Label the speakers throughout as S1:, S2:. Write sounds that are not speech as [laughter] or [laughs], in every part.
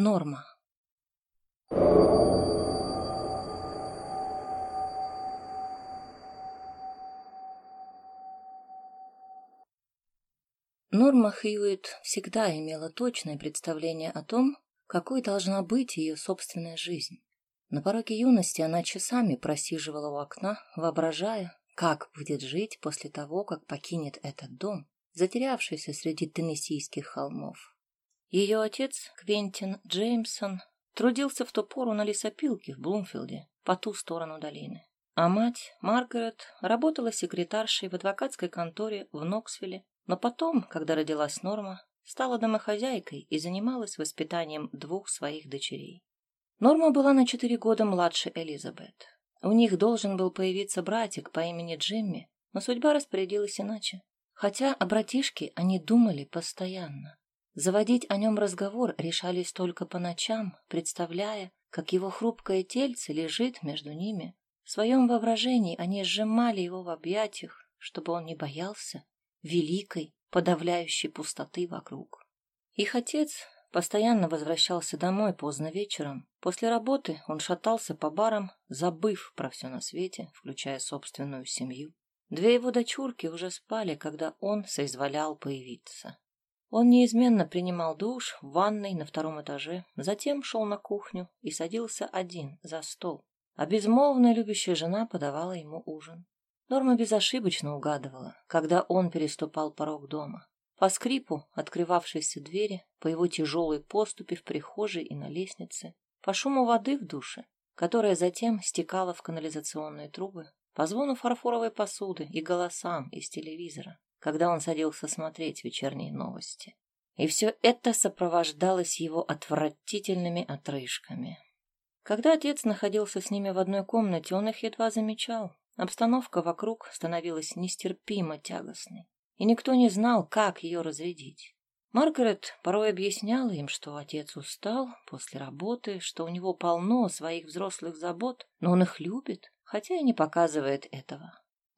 S1: Норма. Норма Хьюитт всегда имела точное представление о том, какой должна быть ее собственная жизнь. На пороге юности она часами просиживала у окна, воображая, как будет жить после того, как покинет этот дом, затерявшийся среди теннессийских холмов. Ее отец, Квентин Джеймсон, трудился в ту пору на лесопилке в Блумфилде, по ту сторону долины. А мать, Маргарет, работала секретаршей в адвокатской конторе в Ноксвилле, но потом, когда родилась Норма, стала домохозяйкой и занималась воспитанием двух своих дочерей. Норма была на четыре года младше Элизабет. У них должен был появиться братик по имени Джимми, но судьба распорядилась иначе. Хотя о братишке они думали постоянно. Заводить о нем разговор решались только по ночам, представляя, как его хрупкое тельце лежит между ними. В своем воображении они сжимали его в объятиях, чтобы он не боялся великой, подавляющей пустоты вокруг. Их отец постоянно возвращался домой поздно вечером. После работы он шатался по барам, забыв про все на свете, включая собственную семью. Две его дочурки уже спали, когда он соизволял появиться. Он неизменно принимал душ в ванной на втором этаже, затем шел на кухню и садился один за стол, а безмолвная любящая жена подавала ему ужин. Норма безошибочно угадывала, когда он переступал порог дома. По скрипу открывавшейся двери, по его тяжелой поступе в прихожей и на лестнице, по шуму воды в душе, которая затем стекала в канализационные трубы, по звону фарфоровой посуды и голосам из телевизора когда он садился смотреть вечерние новости. И все это сопровождалось его отвратительными отрыжками. Когда отец находился с ними в одной комнате, он их едва замечал. Обстановка вокруг становилась нестерпимо тягостной, и никто не знал, как ее разрядить. Маргарет порой объясняла им, что отец устал после работы, что у него полно своих взрослых забот, но он их любит, хотя и не показывает этого.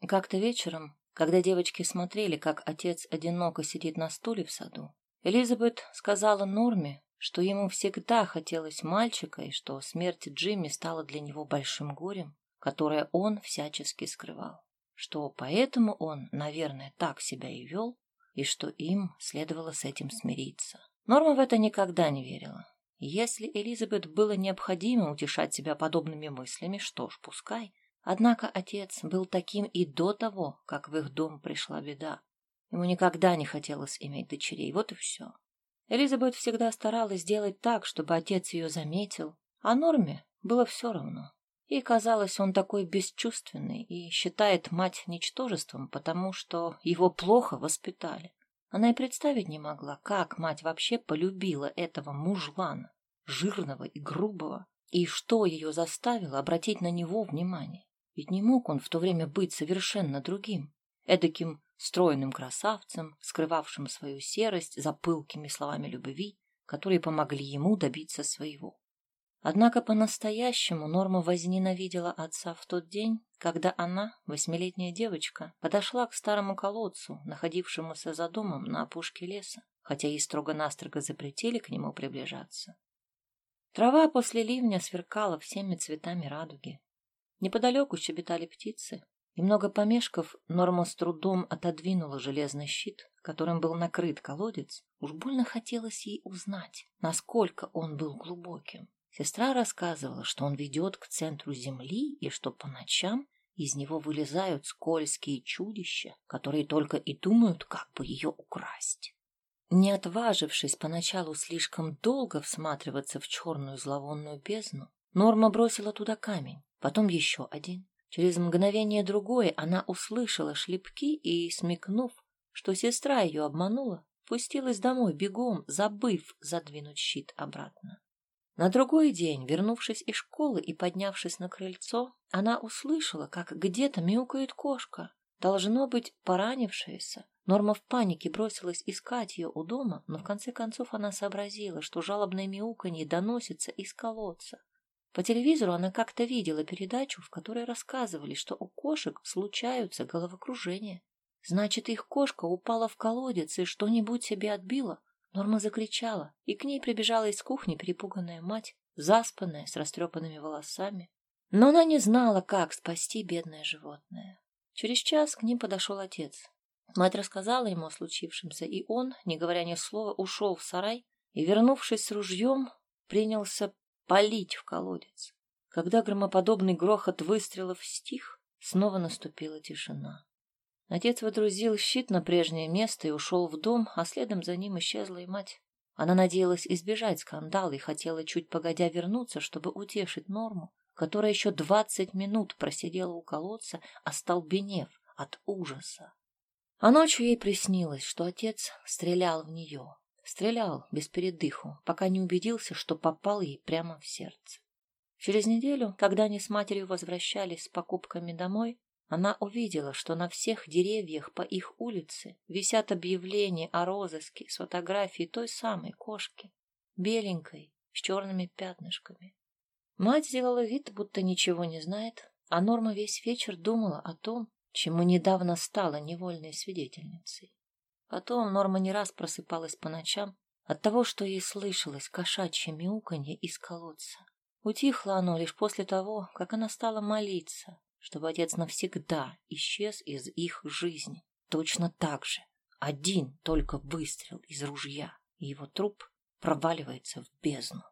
S1: Как-то вечером когда девочки смотрели, как отец одиноко сидит на стуле в саду, Элизабет сказала Норме, что ему всегда хотелось мальчика и что смерть Джимми стала для него большим горем, которое он всячески скрывал, что поэтому он, наверное, так себя и вел, и что им следовало с этим смириться. Норма в это никогда не верила. Если Элизабет было необходимо утешать себя подобными мыслями, что ж, пускай. Однако отец был таким и до того, как в их дом пришла беда. Ему никогда не хотелось иметь дочерей, вот и все. Элизабет всегда старалась сделать так, чтобы отец ее заметил, а Норме было все равно. И казалось, он такой бесчувственный и считает мать ничтожеством, потому что его плохо воспитали. Она и представить не могла, как мать вообще полюбила этого мужлана, жирного и грубого, и что ее заставило обратить на него внимание. Ведь не мог он в то время быть совершенно другим, эдаким стройным красавцем, скрывавшим свою серость за пылкими словами любви, которые помогли ему добиться своего. Однако по-настоящему Норма возненавидела отца в тот день, когда она, восьмилетняя девочка, подошла к старому колодцу, находившемуся за домом на опушке леса, хотя ей строго-настрого запретили к нему приближаться. Трава после ливня сверкала всеми цветами радуги. Неподалеку щебетали птицы. Немного помешков, Норма с трудом отодвинула железный щит, которым был накрыт колодец. Уж больно хотелось ей узнать, насколько он был глубоким. Сестра рассказывала, что он ведет к центру земли и что по ночам из него вылезают скользкие чудища, которые только и думают, как бы ее украсть. Не отважившись поначалу слишком долго всматриваться в черную зловонную бездну, Норма бросила туда камень потом еще один. Через мгновение другое она услышала шлепки и, смекнув, что сестра ее обманула, пустилась домой бегом, забыв задвинуть щит обратно. На другой день, вернувшись из школы и поднявшись на крыльцо, она услышала, как где-то мяукает кошка, должно быть поранившаяся. Норма в панике бросилась искать ее у дома, но в конце концов она сообразила, что жалобное мяуканье доносится из колодца. По телевизору она как-то видела передачу, в которой рассказывали, что у кошек случаются головокружения. Значит, их кошка упала в колодец и что-нибудь себе отбила. Норма закричала, и к ней прибежала из кухни перепуганная мать, заспанная, с растрепанными волосами. Но она не знала, как спасти бедное животное. Через час к ним подошел отец. Мать рассказала ему о случившемся, и он, не говоря ни слова, ушел в сарай и, вернувшись с ружьем, принялся палить в колодец. Когда громоподобный грохот выстрелов стих, снова наступила тишина. Отец водрузил щит на прежнее место и ушел в дом, а следом за ним исчезла и мать. Она надеялась избежать скандала и хотела чуть погодя вернуться, чтобы утешить Норму, которая еще двадцать минут просидела у колодца, остолбенев от ужаса. А ночью ей приснилось, что отец стрелял в нее. Стрелял без передыху, пока не убедился, что попал ей прямо в сердце. Через неделю, когда они с матерью возвращались с покупками домой, она увидела, что на всех деревьях по их улице висят объявления о розыске с фотографией той самой кошки, беленькой, с черными пятнышками. Мать сделала вид, будто ничего не знает, а Норма весь вечер думала о том, чему недавно стала невольной свидетельницей. Потом Норма не раз просыпалась по ночам от того, что ей слышалось кошачье мяуканье из колодца. Утихло оно лишь после того, как она стала молиться, чтобы отец навсегда исчез из их жизни. Точно так же. Один только выстрел из ружья, и его труп проваливается в бездну.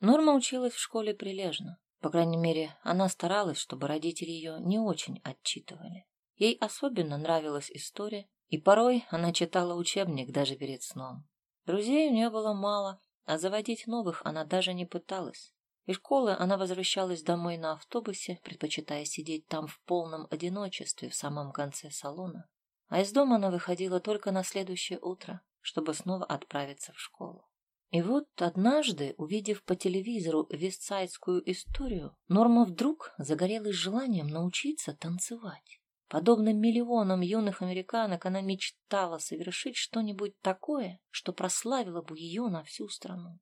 S1: Норма училась в школе прилежно. По крайней мере, она старалась, чтобы родители ее не очень отчитывали. Ей особенно нравилась история, и порой она читала учебник даже перед сном. Друзей у нее было мало, а заводить новых она даже не пыталась. Из школы она возвращалась домой на автобусе, предпочитая сидеть там в полном одиночестве в самом конце салона. А из дома она выходила только на следующее утро, чтобы снова отправиться в школу. И вот однажды, увидев по телевизору вестсайдскую историю, Норма вдруг загорелась желанием научиться танцевать. Подобно миллионам юных американок, она мечтала совершить что-нибудь такое, что прославило бы ее на всю страну.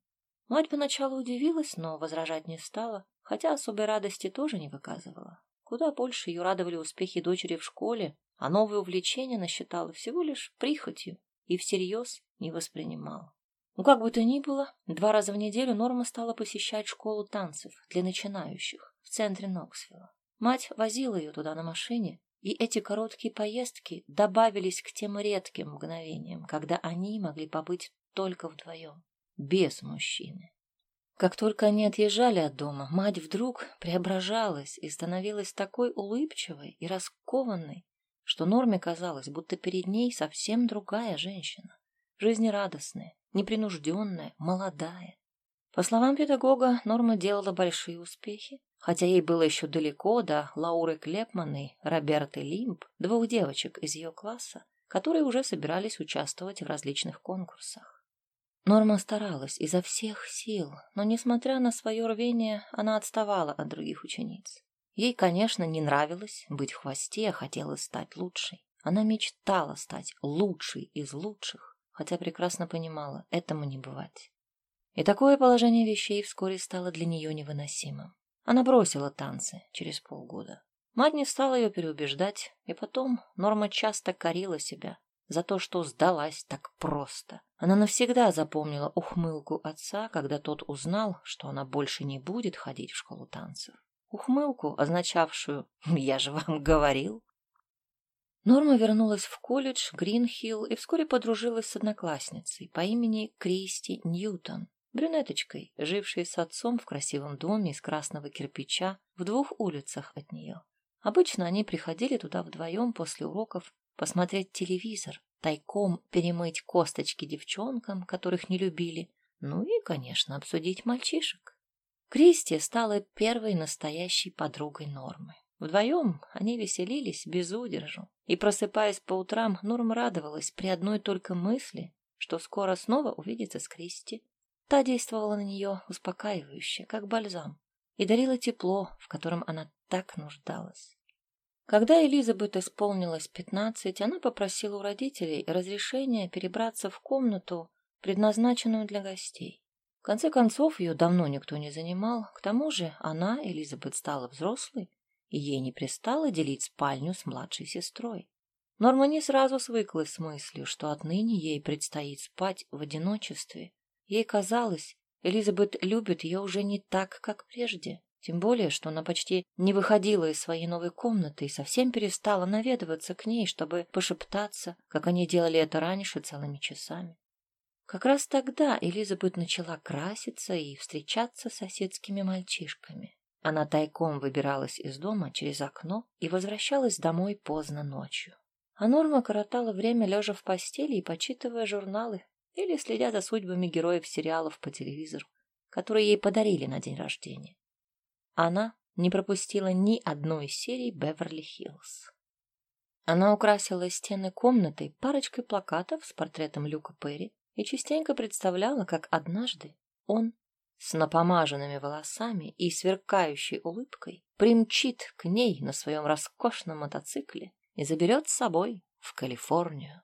S1: Мать поначалу удивилась, но возражать не стала, хотя особой радости тоже не выказывала. Куда больше ее радовали успехи дочери в школе, а новое увлечение она считала всего лишь прихотью и всерьез не воспринимала. Ну, как бы то ни было, два раза в неделю Норма стала посещать школу танцев для начинающих в центре Ноксвилла. Мать возила ее туда на машине, и эти короткие поездки добавились к тем редким мгновениям, когда они могли побыть только вдвоем, без мужчины. Как только они отъезжали от дома, мать вдруг преображалась и становилась такой улыбчивой и раскованной, что Норме казалось, будто перед ней совсем другая женщина, жизнерадостная, непринужденная, молодая. По словам педагога, Норма делала большие успехи, хотя ей было еще далеко до Лауры Клепман и Роберты Лимб, двух девочек из ее класса, которые уже собирались участвовать в различных конкурсах. Норма старалась изо всех сил, но, несмотря на свое рвение, она отставала от других учениц. Ей, конечно, не нравилось быть в хвосте, а хотелось стать лучшей. Она мечтала стать лучшей из лучших хотя прекрасно понимала, этому не бывать. И такое положение вещей вскоре стало для нее невыносимым. Она бросила танцы через полгода. Мать не стала ее переубеждать, и потом Норма часто корила себя за то, что сдалась так просто. Она навсегда запомнила ухмылку отца, когда тот узнал, что она больше не будет ходить в школу танцев. Ухмылку, означавшую [laughs] «я же вам говорил». Норма вернулась в колледж Гринхилл и вскоре подружилась с одноклассницей по имени Кристи Ньютон, брюнеточкой, жившей с отцом в красивом доме из красного кирпича в двух улицах от нее. Обычно они приходили туда вдвоем после уроков посмотреть телевизор, тайком перемыть косточки девчонкам, которых не любили, ну и, конечно, обсудить мальчишек. Кристи стала первой настоящей подругой Нормы. Вдвоем они веселились без удержу, и, просыпаясь по утрам, Норм радовалась при одной только мысли, что скоро снова увидится с Кристи. Та действовала на нее успокаивающе, как бальзам, и дарила тепло, в котором она так нуждалась. Когда Элизабет исполнилось пятнадцать, она попросила у родителей разрешения перебраться в комнату, предназначенную для гостей. В конце концов, ее давно никто не занимал, к тому же она, Элизабет, стала взрослой и ей не пристало делить спальню с младшей сестрой. Норма не сразу свыклась с мыслью, что отныне ей предстоит спать в одиночестве. Ей казалось, Элизабет любит ее уже не так, как прежде. Тем более, что она почти не выходила из своей новой комнаты и совсем перестала наведываться к ней, чтобы пошептаться, как они делали это раньше целыми часами. Как раз тогда Элизабет начала краситься и встречаться с соседскими мальчишками. Она тайком выбиралась из дома через окно и возвращалась домой поздно ночью. А Норма коротала время лежа в постели и почитывая журналы или следя за судьбами героев сериалов по телевизору, которые ей подарили на день рождения. Она не пропустила ни одной из серий «Беверли-Хиллз». Она украсила стены комнаты парочкой плакатов с портретом Люка Перри и частенько представляла, как однажды он с напомаженными волосами и сверкающей улыбкой примчит к ней на своем роскошном мотоцикле и заберет с собой в Калифорнию.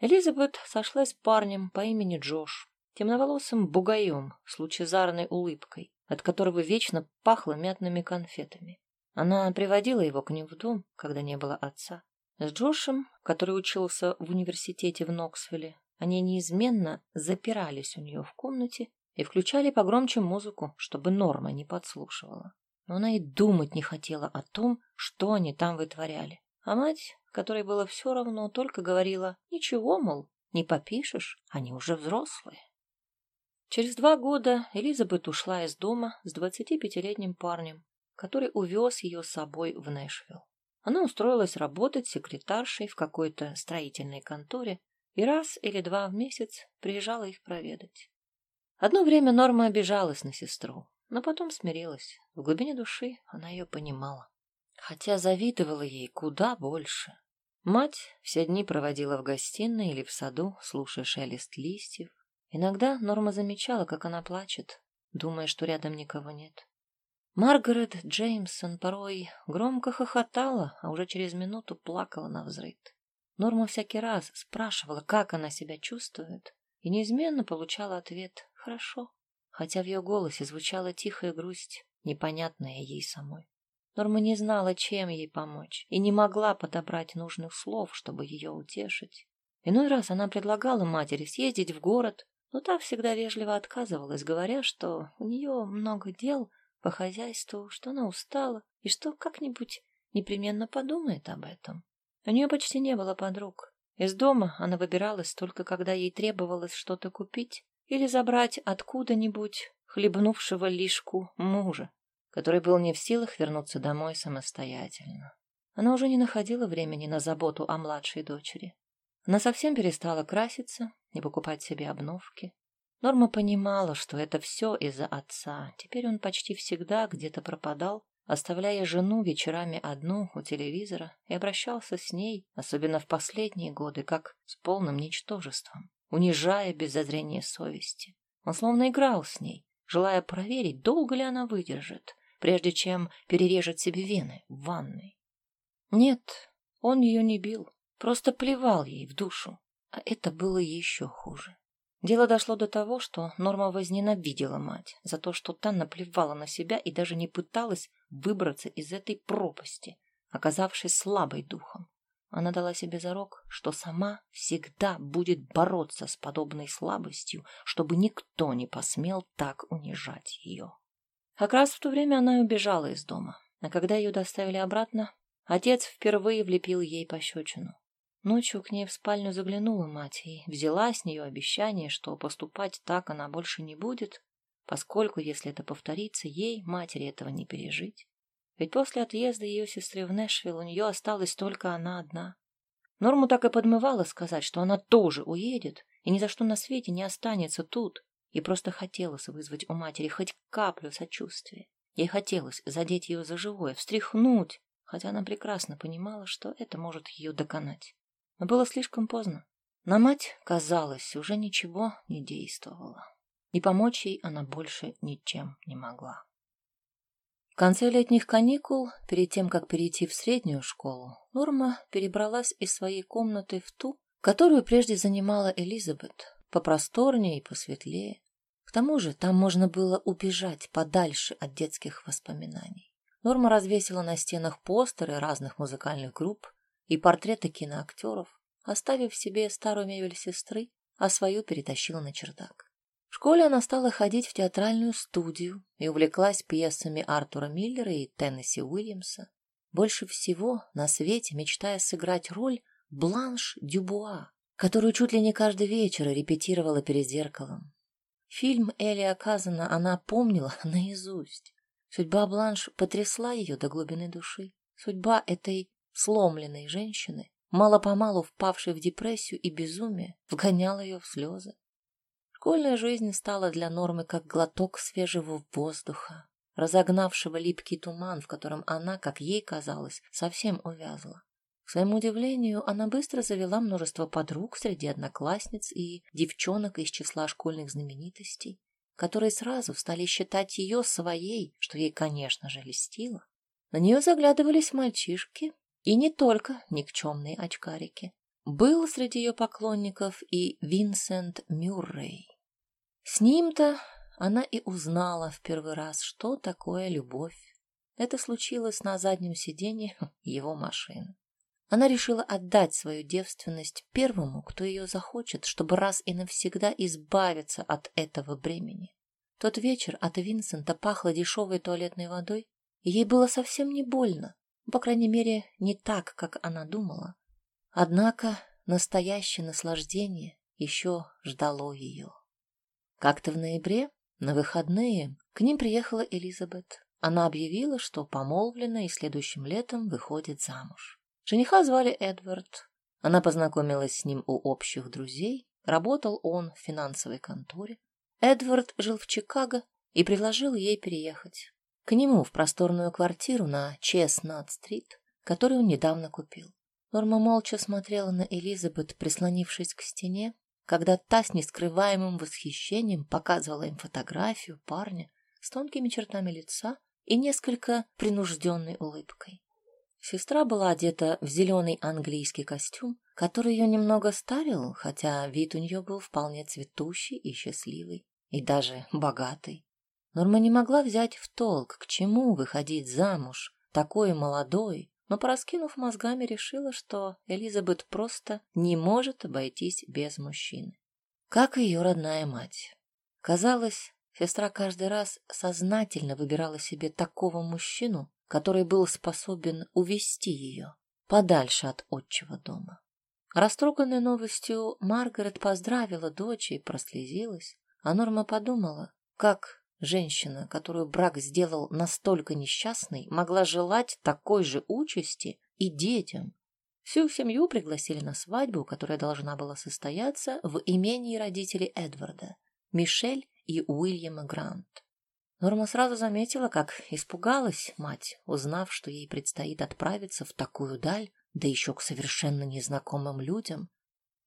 S1: Элизабет сошлась с парнем по имени Джош, темноволосым бугаем с лучезарной улыбкой, от которого вечно пахло мятными конфетами. Она приводила его к ним в дом, когда не было отца. С Джошем, который учился в университете в Ноксвилле, они неизменно запирались у нее в комнате и включали погромче музыку, чтобы Норма не подслушивала. Но она и думать не хотела о том, что они там вытворяли. А мать, которой было все равно, только говорила, ничего, мол, не попишешь, они уже взрослые. Через два года Элизабет ушла из дома с 25-летним парнем, который увез ее с собой в Нэшвилл. Она устроилась работать секретаршей в какой-то строительной конторе и раз или два в месяц приезжала их проведать. Одно время Норма обижалась на сестру, но потом смирилась. В глубине души она ее понимала. Хотя завидовала ей куда больше. Мать все дни проводила в гостиной или в саду, слушая шелест листьев, Иногда Норма замечала, как она плачет, думая, что рядом никого нет. Маргарет Джеймсон порой громко хохотала, а уже через минуту плакала на взрыв. Норма всякий раз спрашивала, как она себя чувствует, и неизменно получала ответ «хорошо», хотя в ее голосе звучала тихая грусть, непонятная ей самой. Норма не знала, чем ей помочь, и не могла подобрать нужных слов, чтобы ее утешить. Иной раз она предлагала матери съездить в город, но та всегда вежливо отказывалась, говоря, что у нее много дел по хозяйству, что она устала и что как-нибудь непременно подумает об этом. У нее почти не было подруг. Из дома она выбиралась только когда ей требовалось что-то купить или забрать откуда-нибудь хлебнувшего лишку мужа, который был не в силах вернуться домой самостоятельно. Она уже не находила времени на заботу о младшей дочери. Она совсем перестала краситься и покупать себе обновки. Норма понимала, что это все из-за отца. Теперь он почти всегда где-то пропадал, оставляя жену вечерами одну у телевизора и обращался с ней, особенно в последние годы, как с полным ничтожеством, унижая без зазрения совести. Он словно играл с ней, желая проверить, долго ли она выдержит, прежде чем перережет себе вены в ванной. Нет, он ее не бил, Просто плевал ей в душу. А это было еще хуже. Дело дошло до того, что Норма возненавидела мать за то, что та наплевала на себя и даже не пыталась выбраться из этой пропасти, оказавшись слабой духом. Она дала себе зарок, что сама всегда будет бороться с подобной слабостью, чтобы никто не посмел так унижать ее. Как раз в то время она и убежала из дома, а когда ее доставили обратно, отец впервые влепил ей пощечину. Ночью к ней в спальню заглянула мать и взяла с нее обещание, что поступать так она больше не будет, поскольку, если это повторится, ей, матери, этого не пережить. Ведь после отъезда ее сестры в Нэшвилл у нее осталась только она одна. Норму так и подмывала сказать, что она тоже уедет и ни за что на свете не останется тут, и просто хотелось вызвать у матери хоть каплю сочувствия. Ей хотелось задеть ее за живое, встряхнуть, хотя она прекрасно понимала, что это может ее доконать. Но было слишком поздно. На мать, казалось, уже ничего не действовало. И помочь ей она больше ничем не могла. В конце летних каникул, перед тем, как перейти в среднюю школу, Норма перебралась из своей комнаты в ту, которую прежде занимала Элизабет, попросторнее и посветлее. К тому же там можно было убежать подальше от детских воспоминаний. Норма развесила на стенах постеры разных музыкальных групп, и портреты киноактеров, оставив себе старую мебель сестры, а свою перетащила на чердак. В школе она стала ходить в театральную студию и увлеклась пьесами Артура Миллера и Теннесси Уильямса. Больше всего на свете мечтая сыграть роль Бланш Дюбуа, которую чуть ли не каждый вечер репетировала перед зеркалом. Фильм Эли Оказана она помнила [laughs] наизусть. Судьба Бланш потрясла ее до глубины души. Судьба этой сломленной женщины, мало-помалу впавшей в депрессию и безумие, вгоняла ее в слезы. Школьная жизнь стала для Нормы как глоток свежего воздуха, разогнавшего липкий туман, в котором она, как ей казалось, совсем увязла. К своему удивлению, она быстро завела множество подруг среди одноклассниц и девчонок из числа школьных знаменитостей, которые сразу стали считать ее своей, что ей, конечно же, льстило. На нее заглядывались мальчишки, и не только никчемные очкарики. Был среди ее поклонников и Винсент Мюррей. С ним-то она и узнала в первый раз, что такое любовь. Это случилось на заднем сиденье [laughs] его машины. Она решила отдать свою девственность первому, кто ее захочет, чтобы раз и навсегда избавиться от этого бремени. Тот вечер от Винсента пахло дешевой туалетной водой, и ей было совсем не больно, по крайней мере, не так, как она думала. Однако настоящее наслаждение еще ждало ее. Как-то в ноябре, на выходные, к ним приехала Элизабет. Она объявила, что помолвлена и следующим летом выходит замуж. Жениха звали Эдвард. Она познакомилась с ним у общих друзей. Работал он в финансовой конторе. Эдвард жил в Чикаго и предложил ей переехать. К нему в просторную квартиру на Честнат-стрит, которую он недавно купил. Норма молча смотрела на Элизабет, прислонившись к стене, когда та с нескрываемым восхищением показывала им фотографию парня с тонкими чертами лица и несколько принужденной улыбкой. Сестра была одета в зеленый английский костюм, который ее немного старил, хотя вид у нее был вполне цветущий и счастливый, и даже богатый. Норма не могла взять в толк, к чему выходить замуж, такой молодой, но, пораскинув мозгами, решила, что Элизабет просто не может обойтись без мужчины. Как и ее родная мать. Казалось, сестра каждый раз сознательно выбирала себе такого мужчину, который был способен увести ее подальше от отчего дома. Растроганная новостью, Маргарет поздравила дочь и прослезилась, а Норма подумала, как женщина, которую брак сделал настолько несчастной, могла желать такой же участи и детям. Всю семью пригласили на свадьбу, которая должна была состояться в имении родителей Эдварда, Мишель и Уильяма Грант. Норма сразу заметила, как испугалась мать, узнав, что ей предстоит отправиться в такую даль, да еще к совершенно незнакомым людям,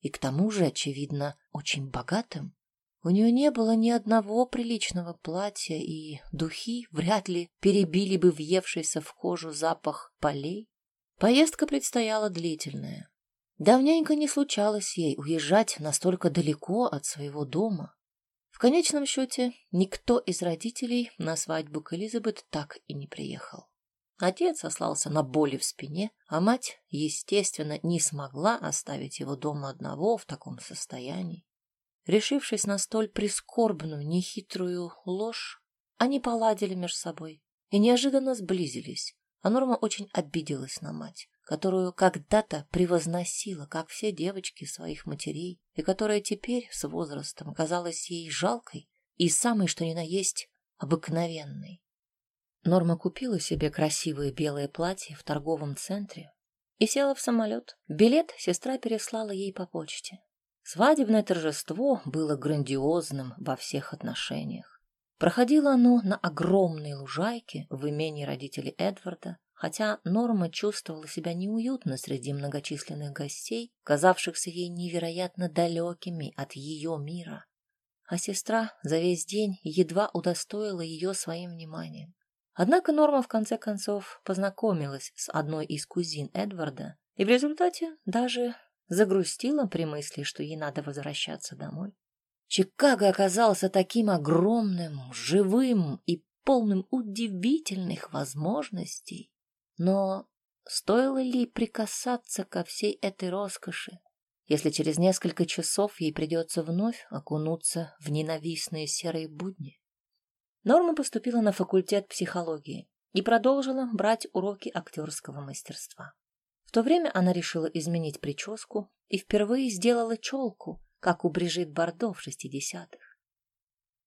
S1: и к тому же, очевидно, очень богатым. У нее не было ни одного приличного платья, и духи вряд ли перебили бы въевшийся в кожу запах полей. Поездка предстояла длительная. Давненько не случалось ей уезжать настолько далеко от своего дома. Конечном счете, никто из родителей на свадьбу к Элизабет так и не приехал. Отец сослался на боли в спине, а мать, естественно, не смогла оставить его дома одного в таком состоянии. Решившись на столь прискорбную, нехитрую ложь, они поладили между собой и неожиданно сблизились, а Норма очень обиделась на мать которую когда-то превозносила, как все девочки своих матерей, и которая теперь с возрастом казалась ей жалкой и самой, что ни на есть, обыкновенной. Норма купила себе красивое белое платье в торговом центре и села в самолет. Билет сестра переслала ей по почте. Свадебное торжество было грандиозным во всех отношениях. Проходило оно на огромной лужайке в имении родителей Эдварда, хотя Норма чувствовала себя неуютно среди многочисленных гостей, казавшихся ей невероятно далекими от ее мира. А сестра за весь день едва удостоила ее своим вниманием. Однако Норма в конце концов познакомилась с одной из кузин Эдварда и в результате даже загрустила при мысли, что ей надо возвращаться домой. Чикаго оказался таким огромным, живым и полным удивительных возможностей, но стоило ли прикасаться ко всей этой роскоши, если через несколько часов ей придется вновь окунуться в ненавистные серые будни? Норма поступила на факультет психологии и продолжила брать уроки актерского мастерства. В то время она решила изменить прическу и впервые сделала челку, как у Брижит Бардо в шестидесятых.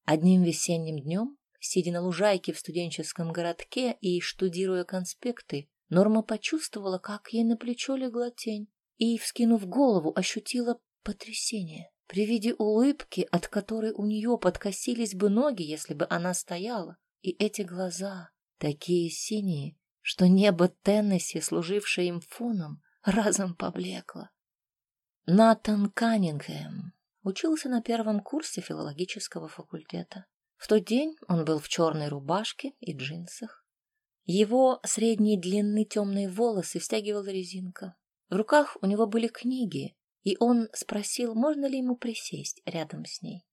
S1: Одним весенним днем, сидя на лужайке в студенческом городке и штудируя конспекты, Норма почувствовала, как ей на плечо легла тень, и, вскинув голову, ощутила потрясение при виде улыбки, от которой у нее подкосились бы ноги, если бы она стояла, и эти глаза, такие синие, что небо Теннесси, служившее им фоном, разом поблекло. Натан Каннингем учился на первом курсе филологического факультета. В тот день он был в черной рубашке и джинсах. Его средней длины темные волосы стягивала резинка. В руках у него были книги, и он спросил, можно ли ему присесть рядом с ней.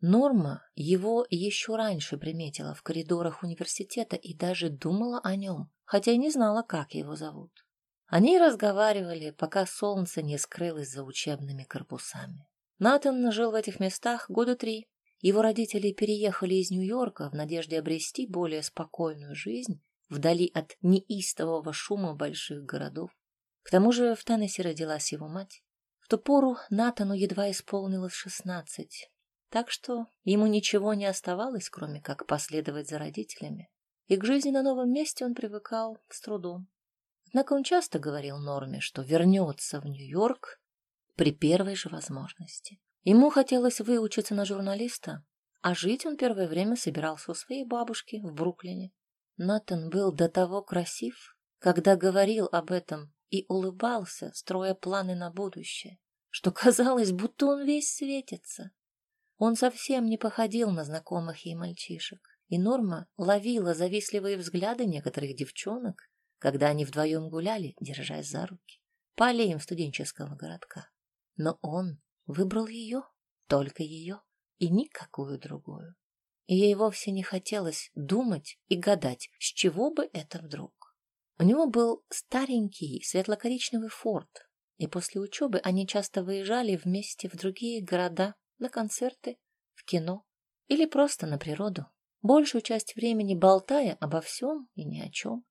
S1: Норма его еще раньше приметила в коридорах университета и даже думала о нем, хотя и не знала, как его зовут. Они разговаривали, пока солнце не скрылось за учебными корпусами. Натан жил в этих местах года три. Его родители переехали из Нью-Йорка в надежде обрести более спокойную жизнь вдали от неистового шума больших городов. К тому же в Теннесси родилась его мать. В ту пору Натану едва исполнилось шестнадцать, так что ему ничего не оставалось, кроме как последовать за родителями. И к жизни на новом месте он привыкал с трудом. Однако он часто говорил Норме, что вернется в Нью-Йорк при первой же возможности. Ему хотелось выучиться на журналиста, а жить он первое время собирался у своей бабушки в Бруклине. Натан был до того красив, когда говорил об этом и улыбался, строя планы на будущее, что казалось, будто он весь светится. Он совсем не походил на знакомых ей мальчишек, и Норма ловила завистливые взгляды некоторых девчонок, когда они вдвоем гуляли, держась за руки, по аллеям студенческого городка. Но он выбрал ее, только ее, и никакую другую. И ей вовсе не хотелось думать и гадать, с чего бы это вдруг. У него был старенький светло-коричневый форт, и после учебы они часто выезжали вместе в другие города на концерты, в кино или просто на природу, большую часть времени болтая обо всем и ни о чем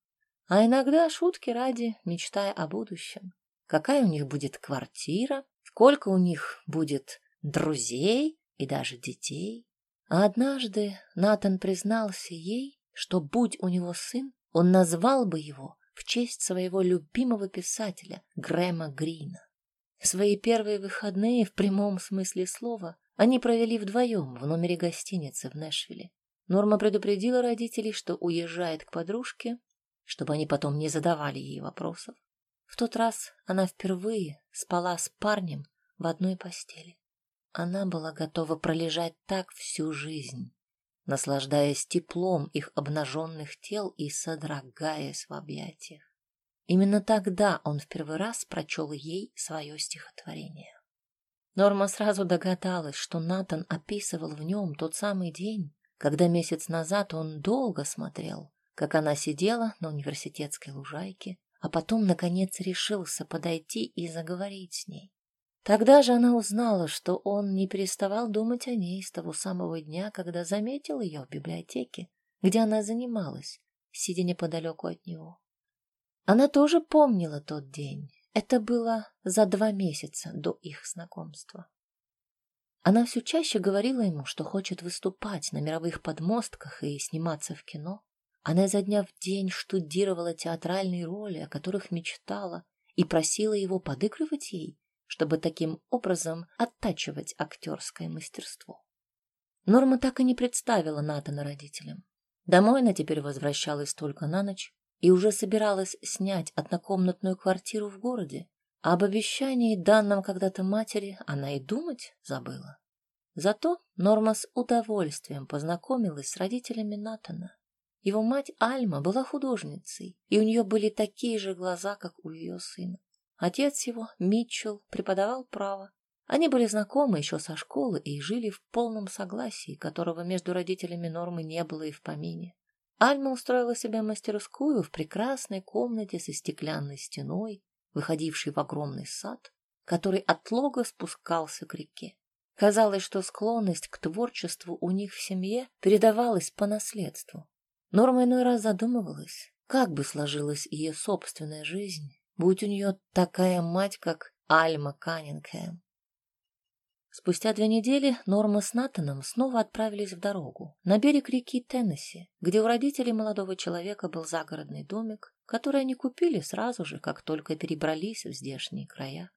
S1: а иногда шутки ради, мечтая о будущем. Какая у них будет квартира, сколько у них будет друзей и даже детей. А однажды Натан признался ей, что, будь у него сын, он назвал бы его в честь своего любимого писателя Грэма Грина. Свои первые выходные в прямом смысле слова они провели вдвоем в номере гостиницы в Нэшвилле. Норма предупредила родителей, что уезжает к подружке, чтобы они потом не задавали ей вопросов. В тот раз она впервые спала с парнем в одной постели. Она была готова пролежать так всю жизнь, наслаждаясь теплом их обнаженных тел и содрогаясь в объятиях. Именно тогда он в первый раз прочел ей свое стихотворение. Норма сразу догадалась, что Натан описывал в нем тот самый день, когда месяц назад он долго смотрел как она сидела на университетской лужайке, а потом, наконец, решился подойти и заговорить с ней. Тогда же она узнала, что он не переставал думать о ней с того самого дня, когда заметил ее в библиотеке, где она занималась, сидя неподалеку от него. Она тоже помнила тот день. Это было за два месяца до их знакомства. Она все чаще говорила ему, что хочет выступать на мировых подмостках и сниматься в кино. Она изо дня в день штудировала театральные роли, о которых мечтала, и просила его подыгрывать ей, чтобы таким образом оттачивать актерское мастерство. Норма так и не представила Натана родителям. Домой она теперь возвращалась только на ночь и уже собиралась снять однокомнатную квартиру в городе, а об обещании, данном когда-то матери, она и думать забыла. Зато Норма с удовольствием познакомилась с родителями Натана. Его мать Альма была художницей, и у нее были такие же глаза, как у ее сына. Отец его, Митчелл, преподавал право. Они были знакомы еще со школы и жили в полном согласии, которого между родителями Нормы не было и в помине. Альма устроила себе мастерскую в прекрасной комнате со стеклянной стеной, выходившей в огромный сад, который от лога спускался к реке. Казалось, что склонность к творчеству у них в семье передавалась по наследству. Норма иной раз задумывалась, как бы сложилась ее собственная жизнь, будь у нее такая мать, как Альма Каннингхэм. Спустя две недели Норма с Натаном снова отправились в дорогу, на берег реки Теннесси, где у родителей молодого человека был загородный домик, который они купили сразу же, как только перебрались в здешние края.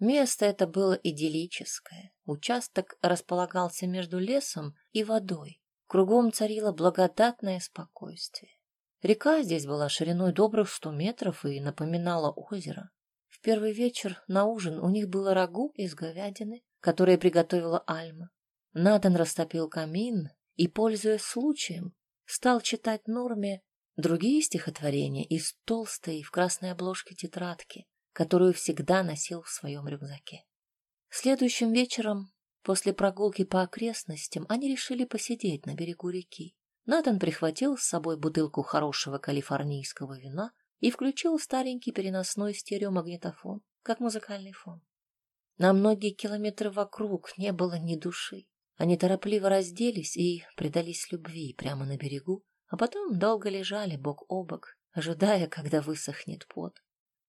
S1: Место это было идиллическое. Участок располагался между лесом и водой. Кругом царило благодатное спокойствие. Река здесь была шириной добрых сто метров и напоминала озеро. В первый вечер на ужин у них было рагу из говядины, которое приготовила Альма. Натан растопил камин и, пользуясь случаем, стал читать Норме другие стихотворения из толстой в красной обложке тетрадки, которую всегда носил в своем рюкзаке. Следующим вечером, после прогулки по окрестностям, они решили посидеть на берегу реки. Натан прихватил с собой бутылку хорошего калифорнийского вина и включил старенький переносной стереомагнитофон, как музыкальный фон. На многие километры вокруг не было ни души. Они торопливо разделись и предались любви прямо на берегу, а потом долго лежали бок о бок, ожидая, когда высохнет пот.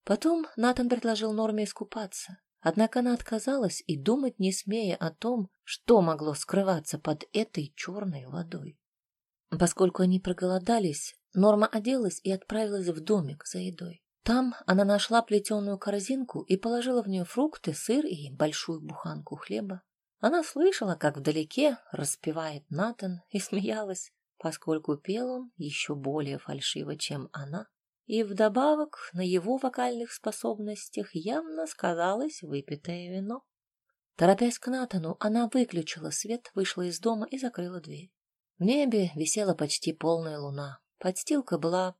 S1: Потом Натан предложил Норме искупаться, однако она отказалась и думать не смея о том, что могло скрываться под этой черной водой. Поскольку они проголодались, Норма оделась и отправилась в домик за едой. Там она нашла плетеную корзинку и положила в нее фрукты, сыр и большую буханку хлеба. Она слышала, как вдалеке распевает Натан, и [laughs] смеялась, поскольку пел он еще более фальшиво, чем она. И вдобавок на его вокальных способностях явно сказалось выпитое вино. Торопясь к Натану, она выключила свет, вышла из дома и закрыла дверь. В небе висела почти полная луна. Подстилка была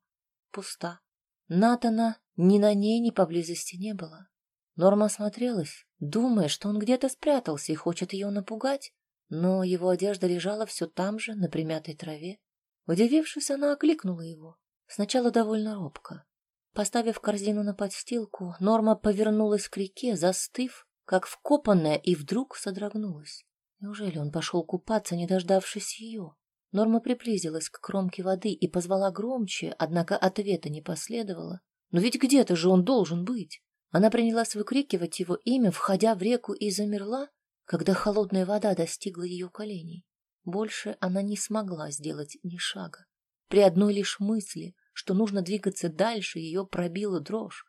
S1: пуста. Натана ни на ней, ни поблизости не было. Норма осмотрелась, думая, что он где-то спрятался и хочет ее напугать, но его одежда лежала все там же, на примятой траве. Удивившись, она окликнула его. Сначала довольно робко. Поставив корзину на подстилку, Норма повернулась к реке, застыв, как вкопанная, и вдруг содрогнулась. Неужели он пошел купаться, не дождавшись ее? Норма приблизилась к кромке воды и позвала громче, однако ответа не последовало. Но ведь где-то же он должен быть. Она принялась выкрикивать его имя, входя в реку, и замерла, когда холодная вода достигла ее коленей. Больше она не смогла сделать ни шага. При одной лишь мысли, что нужно двигаться дальше, ее пробила дрожь.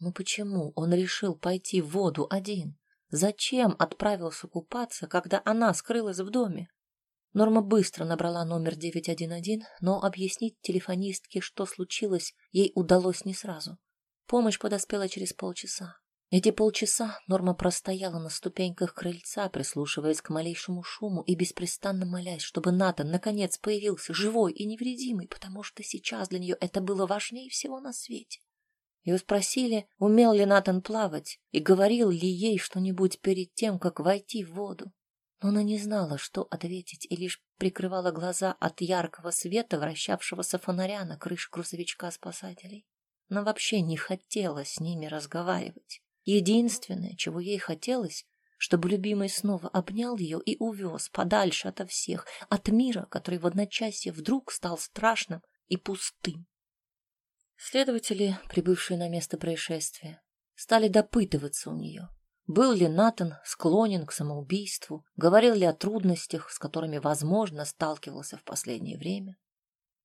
S1: Но почему он решил пойти в воду один? Зачем отправился купаться, когда она скрылась в доме? Норма быстро набрала номер 911, но объяснить телефонистке, что случилось, ей удалось не сразу. Помощь подоспела через полчаса. Эти полчаса Норма простояла на ступеньках крыльца, прислушиваясь к малейшему шуму и беспрестанно молясь, чтобы Натан наконец появился живой и невредимый, потому что сейчас для нее это было важнее всего на свете. Ее спросили, умел ли Натан плавать и говорил ли ей что-нибудь перед тем, как войти в воду но она не знала, что ответить, и лишь прикрывала глаза от яркого света, вращавшегося фонаря на крыше грузовичка спасателей. Она вообще не хотела с ними разговаривать. Единственное, чего ей хотелось, чтобы любимый снова обнял ее и увез подальше ото всех, от мира, который в одночасье вдруг стал страшным и пустым. Следователи, прибывшие на место происшествия, стали допытываться у нее, был ли Натан склонен к самоубийству? Говорил ли о трудностях, с которыми, возможно, сталкивался в последнее время?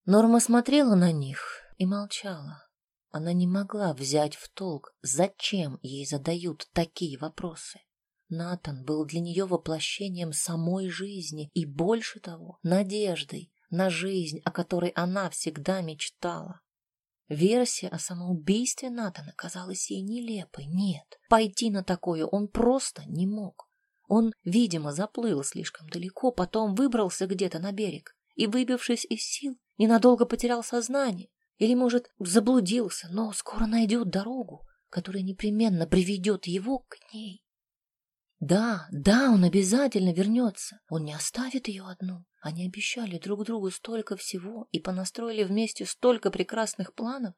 S1: Норма смотрела на них и молчала. Она не могла взять в толк, зачем ей задают такие вопросы. Натан был для нее воплощением самой жизни и, больше того, надеждой на жизнь, о которой она всегда мечтала. Версия о самоубийстве Натана казалась ей нелепой. Нет, пойти на такое он просто не мог. Он, видимо, заплыл слишком далеко, потом выбрался где-то на берег и, выбившись из сил, ненадолго потерял сознание. Или, может, заблудился, но скоро найдет дорогу, которая непременно приведет его к ней. Да, да, он обязательно вернется. Он не оставит ее одну. Они обещали друг другу столько всего и понастроили вместе столько прекрасных планов.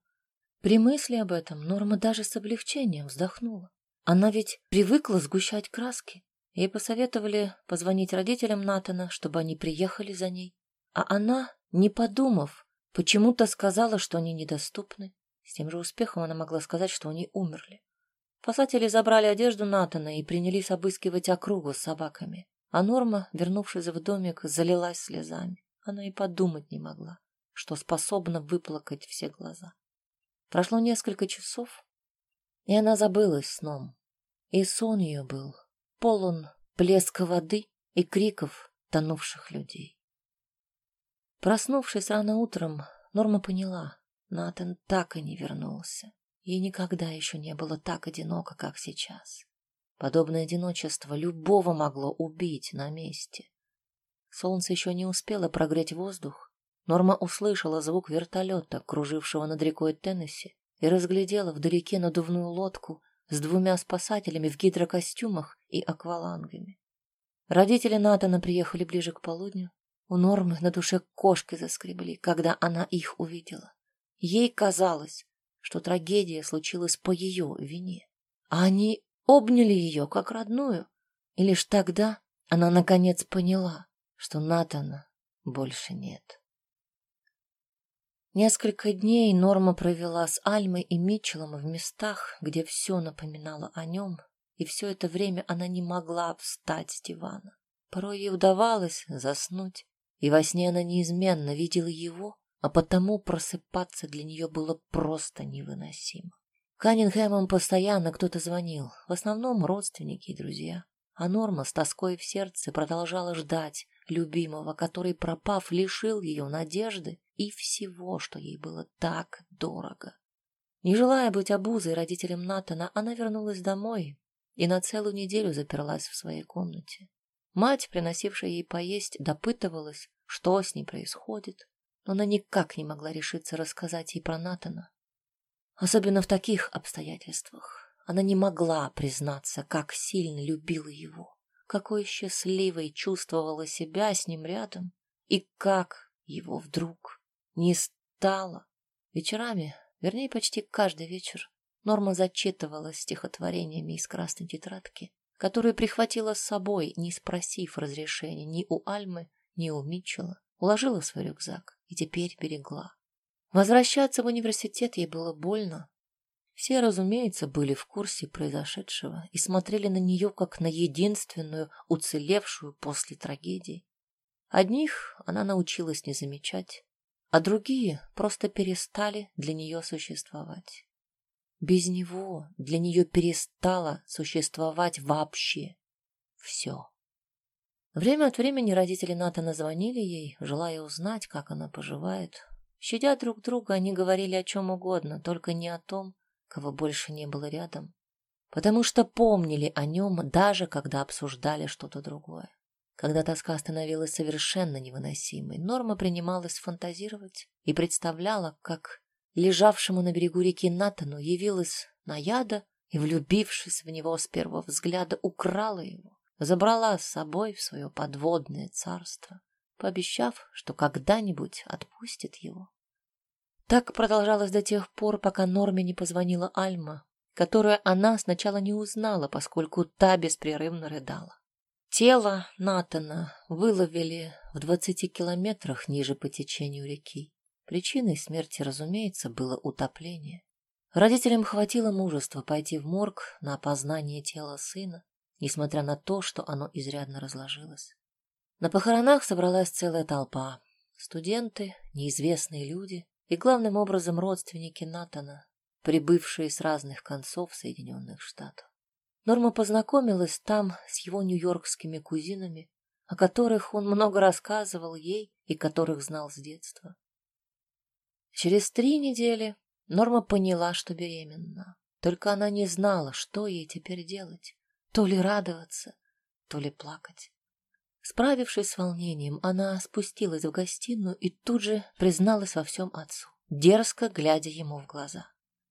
S1: При мысли об этом Норма даже с облегчением вздохнула. Она ведь привыкла сгущать краски. Ей посоветовали позвонить родителям Натана, чтобы они приехали за ней. А она, не подумав, почему-то сказала, что они недоступны. С тем же успехом она могла сказать, что они умерли. Спасатели забрали одежду Натана и принялись обыскивать округу с собаками. А Норма, вернувшись в домик, залилась слезами. Она и подумать не могла, что способна выплакать все глаза. Прошло несколько часов, и она забылась сном. И сон ее был полон плеска воды и криков тонувших людей. Проснувшись рано утром, Норма поняла, Натан так и не вернулся. Ей никогда еще не было так одиноко, как сейчас. Подобное одиночество любого могло убить на месте. Солнце еще не успело прогреть воздух. Норма услышала звук вертолета, кружившего над рекой Теннесси, и разглядела вдалеке надувную лодку с двумя спасателями в гидрокостюмах и аквалангами. Родители Натана приехали ближе к полудню. У Нормы на душе кошки заскребли, когда она их увидела. Ей казалось, что трагедия случилась по ее вине. А они обняли ее как родную. И лишь тогда она наконец поняла, что Натана больше нет. Несколько дней Норма провела с Альмой и Митчеллом в местах, где все напоминало о нем, и все это время она не могла встать с дивана. Порой ей удавалось заснуть, и во сне она неизменно видела его, а потому просыпаться для нее было просто невыносимо. Каннингемам постоянно кто-то звонил, в основном родственники и друзья. А Норма с тоской в сердце продолжала ждать любимого, который, пропав, лишил ее надежды и всего, что ей было так дорого. Не желая быть обузой родителям Натана, она вернулась домой и на целую неделю заперлась в своей комнате. Мать, приносившая ей поесть, допытывалась, что с ней происходит, но она никак не могла решиться рассказать ей про Натана. Особенно в таких обстоятельствах. Она не могла признаться, как сильно любила его, какой счастливой чувствовала себя с ним рядом, и как его вдруг не стало. Вечерами, вернее, почти каждый вечер, Норма зачитывала стихотворениями из красной тетрадки, которую прихватила с собой, не спросив разрешения ни у Альмы, ни у Митчелла, уложила свой рюкзак и теперь берегла. Возвращаться в университет ей было больно. Все, разумеется, были в курсе произошедшего и смотрели на нее как на единственную уцелевшую после трагедии. Одних она научилась не замечать, а другие просто перестали для нее существовать. Без него для нее перестало существовать вообще все. Время от времени родители Натана звонили ей, желая узнать, как она поживает. Щадя друг друга, они говорили о чем угодно, только не о том, кого больше не было рядом, потому что помнили о нем, даже когда обсуждали что-то другое. Когда тоска становилась совершенно невыносимой, Норма принималась фантазировать и представляла, как лежавшему на берегу реки Натану явилась Наяда и, влюбившись в него с первого взгляда, украла его забрала с собой в свое подводное царство, пообещав, что когда-нибудь отпустит его. Так продолжалось до тех пор, пока Норме не позвонила Альма, которую она сначала не узнала, поскольку та беспрерывно рыдала. Тело Натана выловили в двадцати километрах ниже по течению реки. Причиной смерти, разумеется, было утопление. Родителям хватило мужества пойти в морг на опознание тела сына, несмотря на то, что оно изрядно разложилось. На похоронах собралась целая толпа. Студенты, неизвестные люди и, главным образом, родственники Натана, прибывшие с разных концов Соединенных Штатов. Норма познакомилась там с его нью-йоркскими кузинами, о которых он много рассказывал ей и которых знал с детства. Через три недели Норма поняла, что беременна. Только она не знала, что ей теперь делать. То ли радоваться, то ли плакать. Справившись с волнением, она спустилась в гостиную и тут же призналась во всем отцу, дерзко глядя ему в глаза.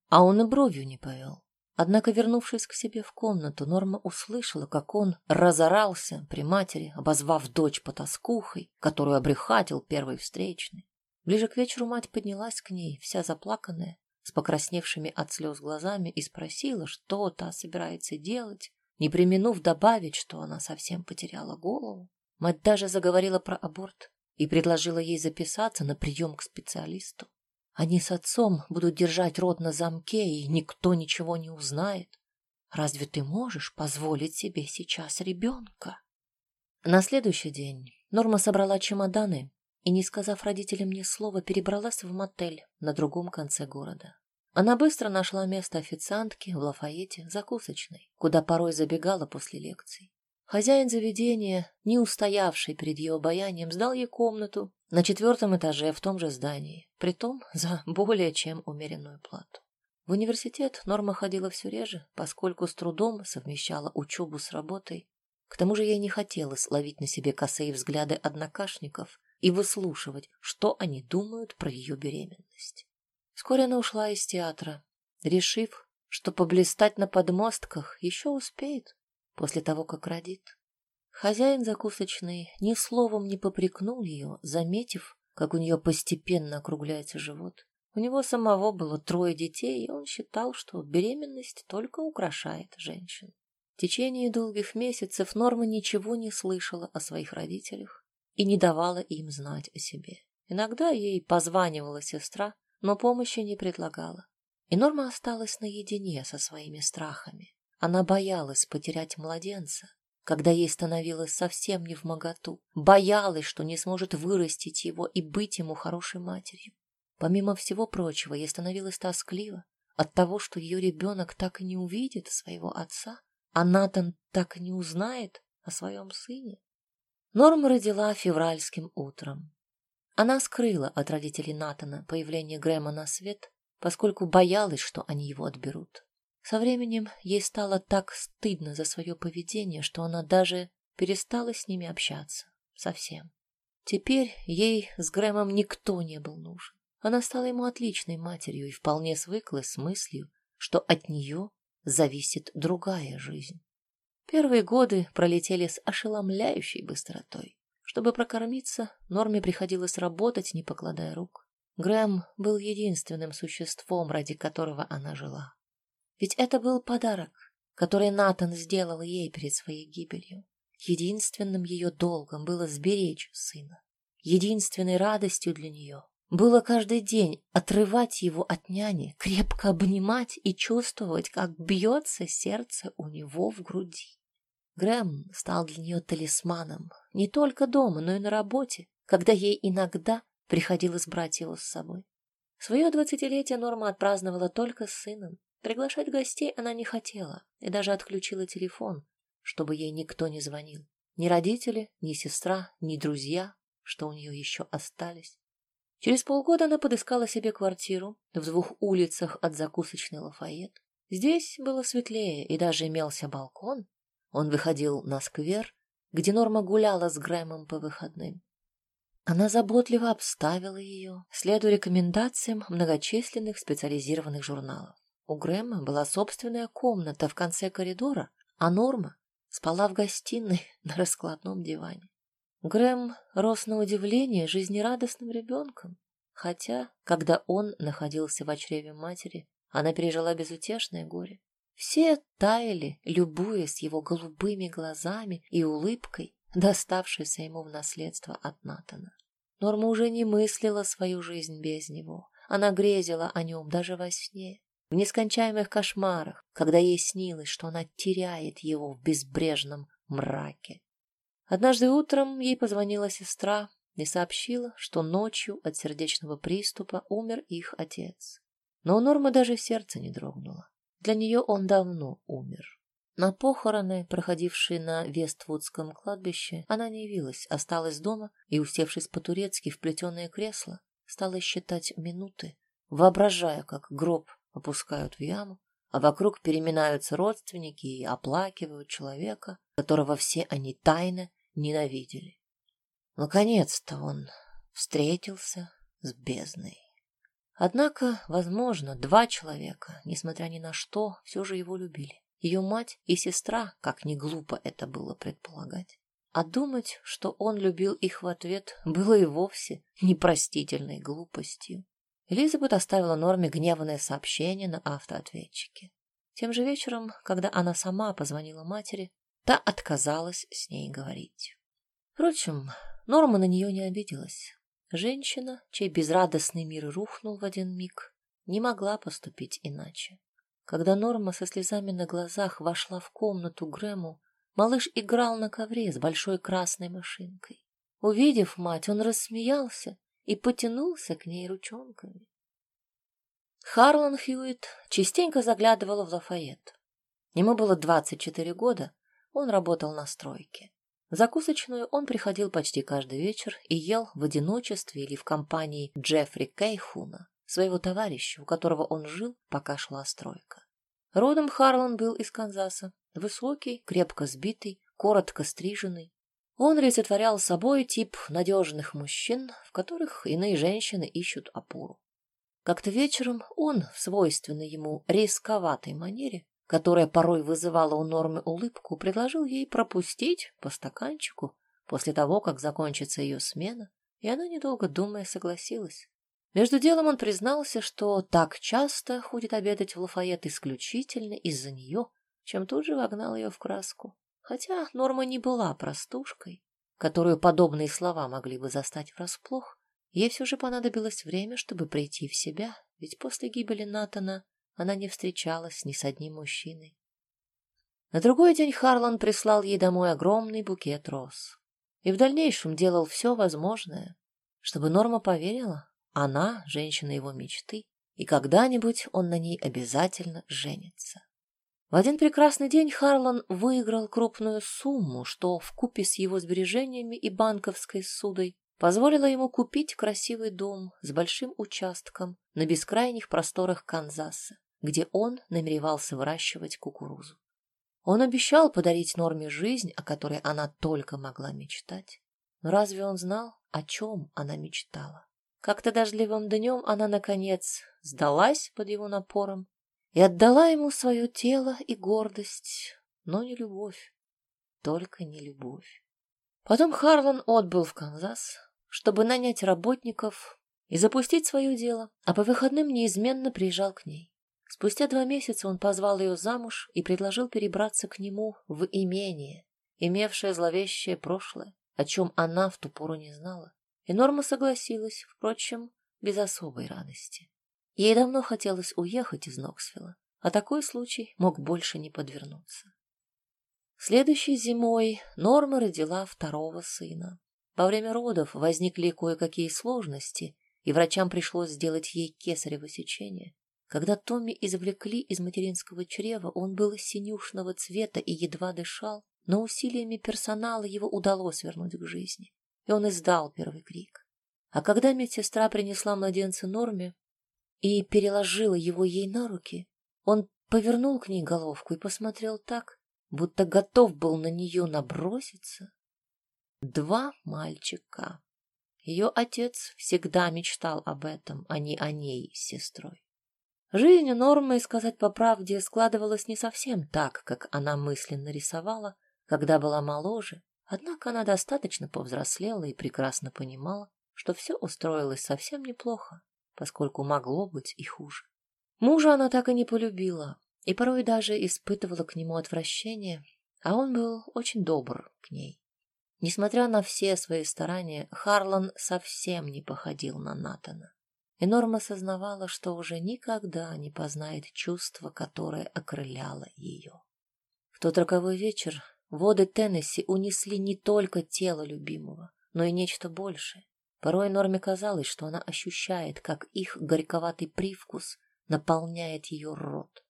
S1: А он и бровью не повел. Однако, вернувшись к себе в комнату, Норма услышала, как он разорался при матери, обозвав дочь потаскухой, которую обрехатил первый встречный. Ближе к вечеру мать поднялась к ней, вся заплаканная, с покрасневшими от слез глазами, и спросила, что та собирается делать, не применув добавить, что она совсем потеряла голову. Мать даже заговорила про аборт и предложила ей записаться на прием к специалисту. Они с отцом будут держать рот на замке, и никто ничего не узнает. Разве ты можешь позволить себе сейчас ребенка? На следующий день Норма собрала чемоданы и, не сказав родителям ни слова, перебралась в мотель на другом конце города. Она быстро нашла место официантки в Лафаете, закусочной, куда порой забегала после лекций. Хозяин заведения, не устоявший перед ее обаянием, сдал ей комнату на четвертом этаже в том же здании, притом за более чем умеренную плату. В университет Норма ходила все реже, поскольку с трудом совмещала учебу с работой. К тому же ей не хотелось ловить на себе косые взгляды однокашников и выслушивать, что они думают про ее беременность. Вскоре она ушла из театра, решив, что поблистать на подмостках еще успеет после того, как родит. Хозяин закусочный ни словом не попрекнул ее, заметив, как у нее постепенно округляется живот. У него самого было трое детей, и он считал, что беременность только украшает женщин. В течение долгих месяцев Норма ничего не слышала о своих родителях и не давала им знать о себе. Иногда ей позванивала сестра, но помощи не предлагала. И Норма осталась наедине со своими страхами. Она боялась потерять младенца, когда ей становилось совсем не в моготу. Боялась, что не сможет вырастить его и быть ему хорошей матерью. Помимо всего прочего, ей становилось тоскливо от того, что ее ребенок так и не увидит своего отца, а Натан так и не узнает о своем сыне. Норма родила февральским утром. Она скрыла от родителей Натана появление Грэма на свет, поскольку боялась, что они его отберут. Со временем ей стало так стыдно за свое поведение, что она даже перестала с ними общаться. Совсем. Теперь ей с Грэмом никто не был нужен. Она стала ему отличной матерью и вполне свыклась с мыслью, что от нее зависит другая жизнь. Первые годы пролетели с ошеломляющей быстротой. Чтобы прокормиться, Норме приходилось работать, не покладая рук. Грэм был единственным существом, ради которого она жила. Ведь это был подарок, который Натан сделал ей перед своей гибелью. Единственным ее долгом было сберечь сына. Единственной радостью для нее было каждый день отрывать его от няни, крепко обнимать и чувствовать, как бьется сердце у него в груди. Грэм стал для нее талисманом не только дома, но и на работе, когда ей иногда приходилось брать его с собой. Свое двадцатилетие Норма отпраздновала только с сыном, Приглашать гостей она не хотела и даже отключила телефон, чтобы ей никто не звонил. Ни родители, ни сестра, ни друзья, что у нее еще остались. Через полгода она подыскала себе квартиру в двух улицах от закусочной Лафайет. Здесь было светлее и даже имелся балкон. Он выходил на сквер, где Норма гуляла с Грэмом по выходным. Она заботливо обставила ее, следуя рекомендациям многочисленных специализированных журналов. У Грэма была собственная комната в конце коридора, а Норма спала в гостиной [laughs] на раскладном диване. Грэм рос на удивление жизнерадостным ребенком, хотя, когда он находился в чреве матери, она пережила безутешное горе. Все таяли, любуясь его голубыми глазами и улыбкой, доставшейся ему в наследство от Натана. Норма уже не мыслила свою жизнь без него. Она грезила о нем даже во сне в нескончаемых кошмарах, когда ей снилось, что она теряет его в безбрежном мраке. Однажды утром ей позвонила сестра и сообщила, что ночью от сердечного приступа умер их отец. Но у Нормы даже сердце не дрогнуло. Для нее он давно умер. На похороны, проходившие на Вествудском кладбище, она не явилась, осталась дома и, усевшись по-турецки в плетеное кресло, стала считать минуты, воображая, как гроб опускают в яму, а вокруг переминаются родственники и оплакивают человека, которого все они тайно ненавидели. Наконец-то он встретился с бездной. Однако, возможно, два человека, несмотря ни на что, все же его любили. Ее мать и сестра, как ни глупо это было предполагать. А думать, что он любил их в ответ, было и вовсе непростительной глупостью. Элизабет оставила Норме гневанное сообщение на автоответчике. Тем же вечером, когда она сама позвонила матери, та отказалась с ней говорить. Впрочем, Норма на нее не обиделась. Женщина, чей безрадостный мир рухнул в один миг, не могла поступить иначе. Когда Норма со слезами на глазах вошла в комнату Грэму, малыш играл на ковре с большой красной машинкой. Увидев мать, он рассмеялся и потянулся к ней ручонками. Харлан Хьюитт частенько заглядывал в Лафайет. Ему было 24 года, он работал на стройке. В закусочную он приходил почти каждый вечер и ел в одиночестве или в компании Джеффри Кейхуна, своего товарища, у которого он жил, пока шла стройка. Родом Харлан был из Канзаса, высокий, крепко сбитый, коротко стриженный. Он олицетворял собой тип надежных мужчин, в которых иные женщины ищут опору. Как-то вечером он в свойственной ему рисковатой манере, которая порой вызывала у Нормы улыбку, предложил ей пропустить по стаканчику после того, как закончится ее смена, и она, недолго думая, согласилась. Между делом он признался, что так часто ходит обедать в Лафайет исключительно из-за нее, чем тут же вогнал ее в краску. Хотя Норма не была простушкой, которую подобные слова могли бы застать врасплох, Ей все же понадобилось время, чтобы прийти в себя, ведь после гибели Натана она не встречалась ни с одним мужчиной. На другой день Харлан прислал ей домой огромный букет роз и в дальнейшем делал все возможное, чтобы Норма поверила, она — женщина его мечты, и когда-нибудь он на ней обязательно женится. В один прекрасный день Харлан выиграл крупную сумму, что в купе с его сбережениями и банковской судой позволила ему купить красивый дом с большим участком на бескрайних просторах Канзаса, где он намеревался выращивать кукурузу. Он обещал подарить Норме жизнь, о которой она только могла мечтать. Но разве он знал, о чем она мечтала? Как-то дождливым днем она, наконец, сдалась под его напором и отдала ему свое тело и гордость, но не любовь, только не любовь. Потом Харлан отбыл в Канзас, чтобы нанять работников и запустить свое дело, а по выходным неизменно приезжал к ней. Спустя два месяца он позвал ее замуж и предложил перебраться к нему в имение, имевшее зловещее прошлое, о чем она в ту пору не знала. И Норма согласилась, впрочем, без особой радости. Ей давно хотелось уехать из Ноксвилла, а такой случай мог больше не подвернуться. Следующей зимой Норма родила второго сына. Во время родов возникли кое-какие сложности, и врачам пришлось сделать ей кесарево сечение. Когда Томми извлекли из материнского чрева, он был синюшного цвета и едва дышал, но усилиями персонала его удалось вернуть к жизни, и он издал первый крик. А когда медсестра принесла младенца Норме и переложила его ей на руки, он повернул к ней головку и посмотрел так, будто готов был на нее наброситься Два мальчика. Ее отец всегда мечтал об этом, а не о ней с сестрой. Жизнь Нормы, сказать по правде, складывалась не совсем так, как она мысленно рисовала, когда была моложе, однако она достаточно повзрослела и прекрасно понимала, что все устроилось совсем неплохо, поскольку могло быть и хуже. Мужа она так и не полюбила, и порой даже испытывала к нему отвращение, а он был очень добр к ней. Несмотря на все свои старания, Харлан совсем не походил на Натана. И Норма сознавала, что уже никогда не познает чувство, которое окрыляло ее. В тот роковой вечер воды Теннесси унесли не только тело любимого, но и нечто большее. Порой Норме казалось, что она ощущает, как их горьковатый привкус наполняет ее рот.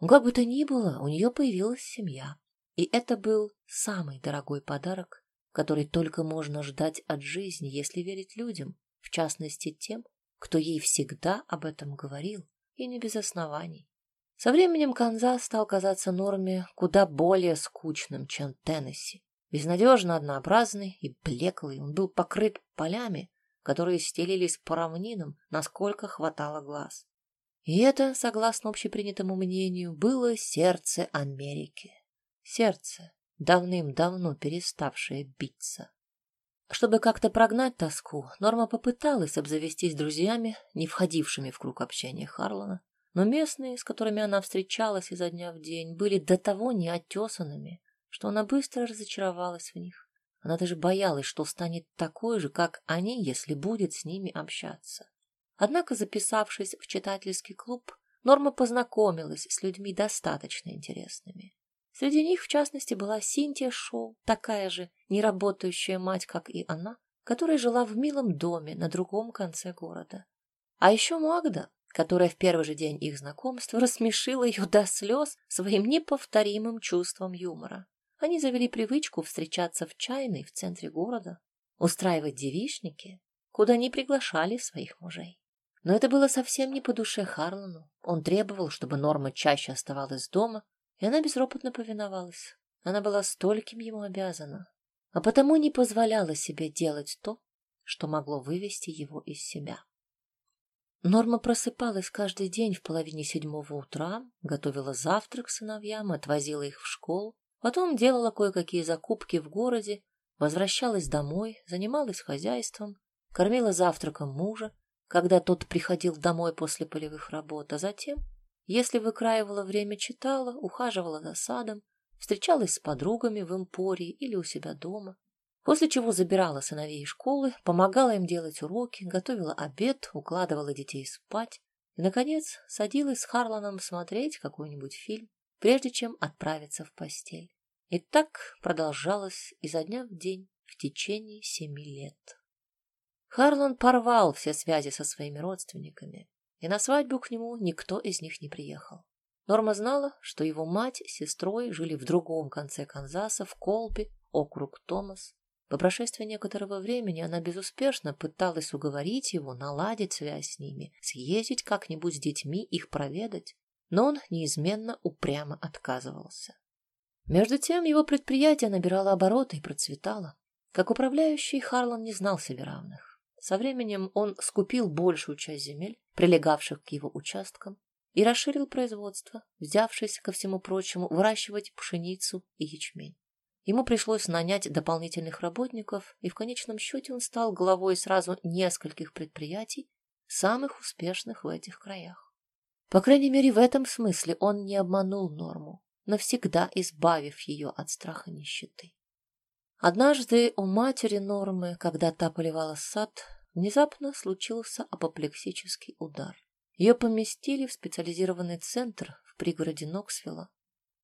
S1: Как бы то ни было, у нее появилась семья, и это был самый дорогой подарок, который только можно ждать от жизни, если верить людям, в частности тем, кто ей всегда об этом говорил, и не без оснований. Со временем Канзас стал казаться Норме куда более скучным, чем Теннесси. Безнадежно однообразный и блеклый, он был покрыт полями, которые стелились по равнинам, насколько хватало глаз. И это, согласно общепринятому мнению, было сердце Америки. Сердце, давным-давно переставшее биться. Чтобы как-то прогнать тоску, Норма попыталась обзавестись друзьями, не входившими в круг общения Харлана, но местные, с которыми она встречалась изо дня в день, были до того неотесанными, что она быстро разочаровалась в них. Она даже боялась, что станет такой же, как они, если будет с ними общаться. Однако, записавшись в читательский клуб, Норма познакомилась с людьми достаточно интересными. Среди них, в частности, была Синтия Шоу, такая же неработающая мать, как и она, которая жила в милом доме на другом конце города. А еще Магда, которая в первый же день их знакомства рассмешила ее до слез своим неповторимым чувством юмора. Они завели привычку встречаться в чайной в центре города, устраивать девишники, куда не приглашали своих мужей. Но это было совсем не по душе Харлану. Он требовал, чтобы Норма чаще оставалась дома, и она безропотно повиновалась. Она была стольким ему обязана, а потому не позволяла себе делать то, что могло вывести его из себя. Норма просыпалась каждый день в половине седьмого утра, готовила завтрак сыновьям, отвозила их в школу, потом делала кое-какие закупки в городе, возвращалась домой, занималась хозяйством, кормила завтраком мужа, когда тот приходил домой после полевых работ, а затем если выкраивала время, читала, ухаживала за садом, встречалась с подругами в Эмпории или у себя дома, после чего забирала сыновей из школы, помогала им делать уроки, готовила обед, укладывала детей спать и, наконец, садилась с Харланом смотреть какой-нибудь фильм, прежде чем отправиться в постель. И так продолжалось изо дня в день в течение семи лет. Харлан порвал все связи со своими родственниками и на свадьбу к нему никто из них не приехал. Норма знала, что его мать с сестрой жили в другом конце Канзаса, в Колби, округ Томас. По прошествии некоторого времени она безуспешно пыталась уговорить его наладить связь с ними, съездить как-нибудь с детьми, их проведать, но он неизменно упрямо отказывался. Между тем его предприятие набирало обороты и процветало. Как управляющий, Харлан не знал себе равных. Со временем он скупил большую часть земель, прилегавших к его участкам, и расширил производство, взявшись, ко всему прочему, выращивать пшеницу и ячмень. Ему пришлось нанять дополнительных работников, и в конечном счете он стал главой сразу нескольких предприятий, самых успешных в этих краях. По крайней мере, в этом смысле он не обманул норму, навсегда избавив ее от страха нищеты. Однажды у матери Нормы, когда та поливала сад, Внезапно случился апоплексический удар. Ее поместили в специализированный центр в пригороде Ноксвилла.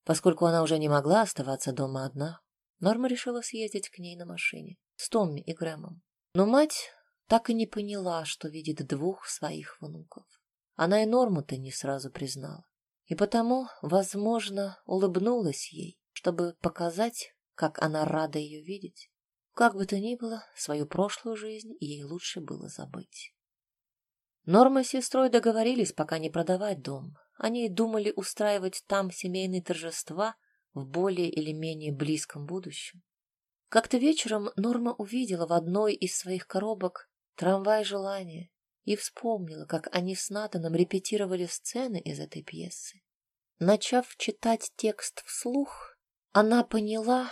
S1: Поскольку она уже не могла оставаться дома одна, Норма решила съездить к ней на машине с Томми и Грэмом. Но мать так и не поняла, что видит двух своих внуков. Она и Норму-то не сразу признала. И потому, возможно, улыбнулась ей, чтобы показать, как она рада ее видеть. Как бы то ни было, свою прошлую жизнь ей лучше было забыть. Норма с сестрой договорились пока не продавать дом. Они думали устраивать там семейные торжества в более или менее близком будущем. Как-то вечером Норма увидела в одной из своих коробок трамвай желания и вспомнила, как они с Натаном репетировали сцены из этой пьесы. Начав читать текст вслух, она поняла,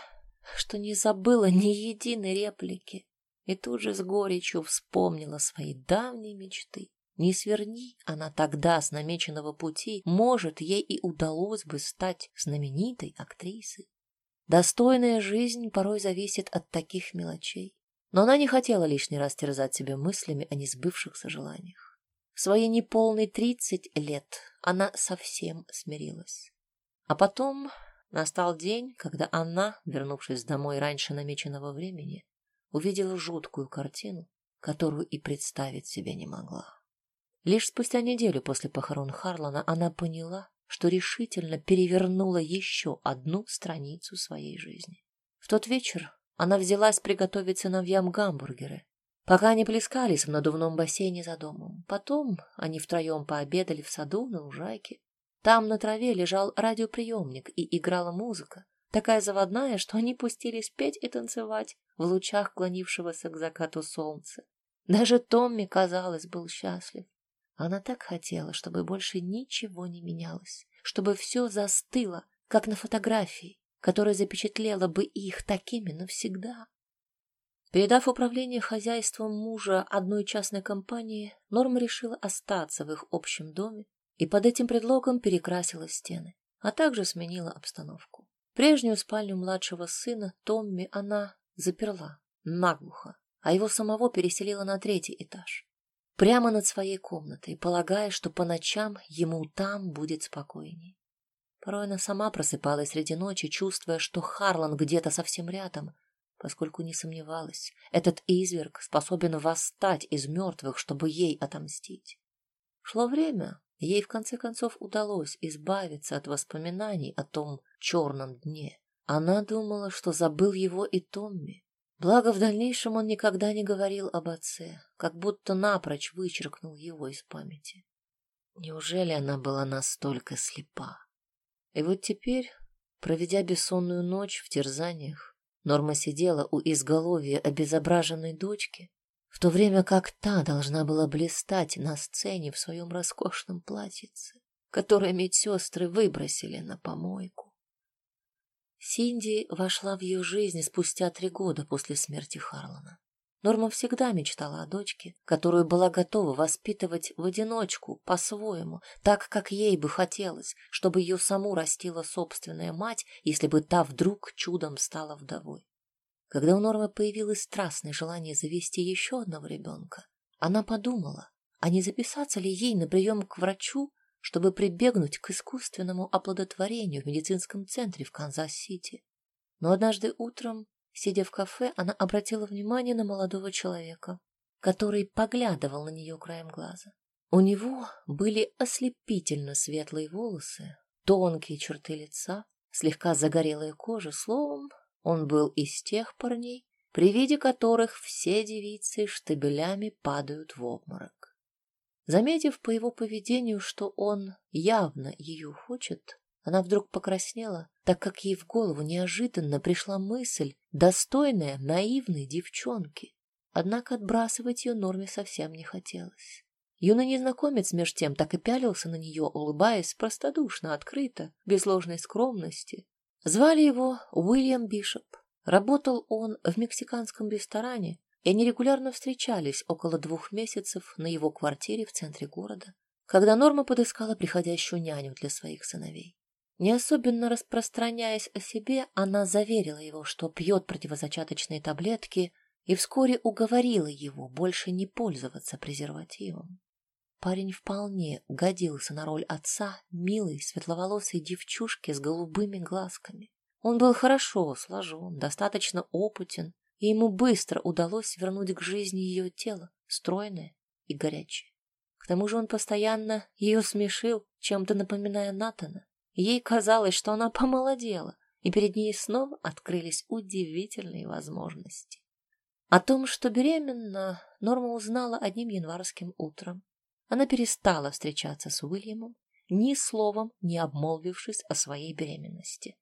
S1: что не забыла ни единой реплики и тут же с горечью вспомнила свои давние мечты. Не сверни она тогда с намеченного пути, может, ей и удалось бы стать знаменитой актрисой. Достойная жизнь порой зависит от таких мелочей. Но она не хотела лишний раз терзать себя мыслями о несбывшихся желаниях. В свои неполные тридцать лет она совсем смирилась. А потом Настал день, когда она, вернувшись домой раньше намеченного времени, увидела жуткую картину, которую и представить себе не могла. Лишь спустя неделю после похорон Харлана она поняла, что решительно перевернула еще одну страницу своей жизни. В тот вечер она взялась приготовить сыновьям гамбургеры. Пока они плескались в надувном бассейне за домом. Потом они втроем пообедали в саду на лужайке, там на траве лежал радиоприемник и играла музыка, такая заводная, что они пустились петь и танцевать в лучах клонившегося к закату солнца.
S2: Даже Томми, казалось, был счастлив. Она так хотела, чтобы больше ничего не менялось, чтобы все застыло, как на фотографии, которая запечатлела бы их такими навсегда. Передав управление хозяйством мужа одной частной компании, Норма решила остаться в их общем доме и под этим предлогом перекрасила стены, а также сменила обстановку. Прежнюю спальню младшего сына Томми она заперла наглухо, а его самого переселила на третий этаж, прямо над своей комнатой, полагая, что по ночам ему там будет спокойней. Порой она сама просыпалась среди ночи, чувствуя, что Харлан где-то совсем рядом, поскольку не сомневалась, этот изверг способен восстать из мертвых, чтобы ей отомстить. Шло время, ей в конце концов удалось избавиться от воспоминаний о том черном дне. Она думала, что забыл его и Томми. Благо, в дальнейшем он никогда не говорил об отце, как будто напрочь вычеркнул его из памяти. Неужели она была настолько слепа? И вот теперь, проведя бессонную ночь в терзаниях, Норма сидела у изголовья обезображенной дочки, в то время как та должна была блистать на сцене в своем роскошном платьице, которое медсестры выбросили на помойку. Синди вошла в ее жизнь спустя три года после смерти Харлана. Норма всегда мечтала о дочке, которую была готова воспитывать в одиночку, по-своему, так, как ей бы хотелось, чтобы ее саму растила собственная мать, если бы та вдруг чудом стала вдовой. Когда у Нормы появилось страстное желание завести еще одного ребенка, она подумала, а не записаться ли ей на прием к врачу, чтобы прибегнуть к искусственному оплодотворению в медицинском центре в Канзас-Сити. Но однажды утром Сидя в кафе, она обратила внимание на молодого человека, который поглядывал на нее краем глаза. У него были ослепительно светлые волосы, тонкие черты лица, слегка загорелая кожа, словом, он был из тех парней, при виде которых все девицы штабелями падают в обморок. Заметив по его поведению, что он явно ее хочет, она вдруг покраснела, так как ей в голову неожиданно пришла мысль, достойная наивной девчонки. Однако отбрасывать ее Норме совсем не хотелось. Юный незнакомец меж тем так и пялился на нее, улыбаясь простодушно, открыто, без ложной скромности. Звали его Уильям Бишоп. Работал он в мексиканском ресторане, и они регулярно встречались около двух месяцев на его квартире в центре города, когда Норма подыскала приходящую няню для своих сыновей. Не особенно распространяясь о себе, она заверила его, что пьет противозачаточные таблетки, и вскоре уговорила его больше не пользоваться презервативом. Парень вполне годился на роль отца милой, светловолосой девчушки с голубыми глазками. Он был хорошо сложен, достаточно опытен, и ему быстро удалось вернуть к жизни ее тело, стройное и горячее. К тому же он постоянно ее смешил, чем-то напоминая Натана. Ей казалось, что она помолодела, и перед ней снова открылись удивительные возможности. О том, что беременна, Норма узнала одним январским утром. Она перестала встречаться с Уильямом, ни словом не обмолвившись о своей беременности.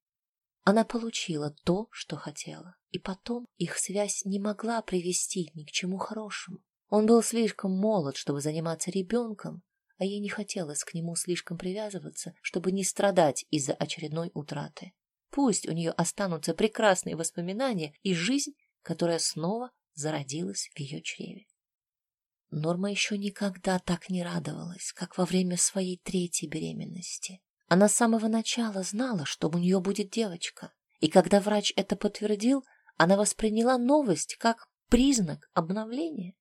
S2: Она получила то, что хотела, и потом их связь не могла привести ни к чему хорошему. Он был слишком молод, чтобы заниматься ребенком, а ей не хотелось к нему слишком привязываться, чтобы не страдать из-за очередной утраты. Пусть у нее останутся прекрасные воспоминания и жизнь, которая снова зародилась в ее чреве. Норма еще никогда так не радовалась, как во время своей третьей беременности. Она с самого начала знала, что у нее будет девочка, и когда врач это подтвердил, она восприняла новость как признак обновления.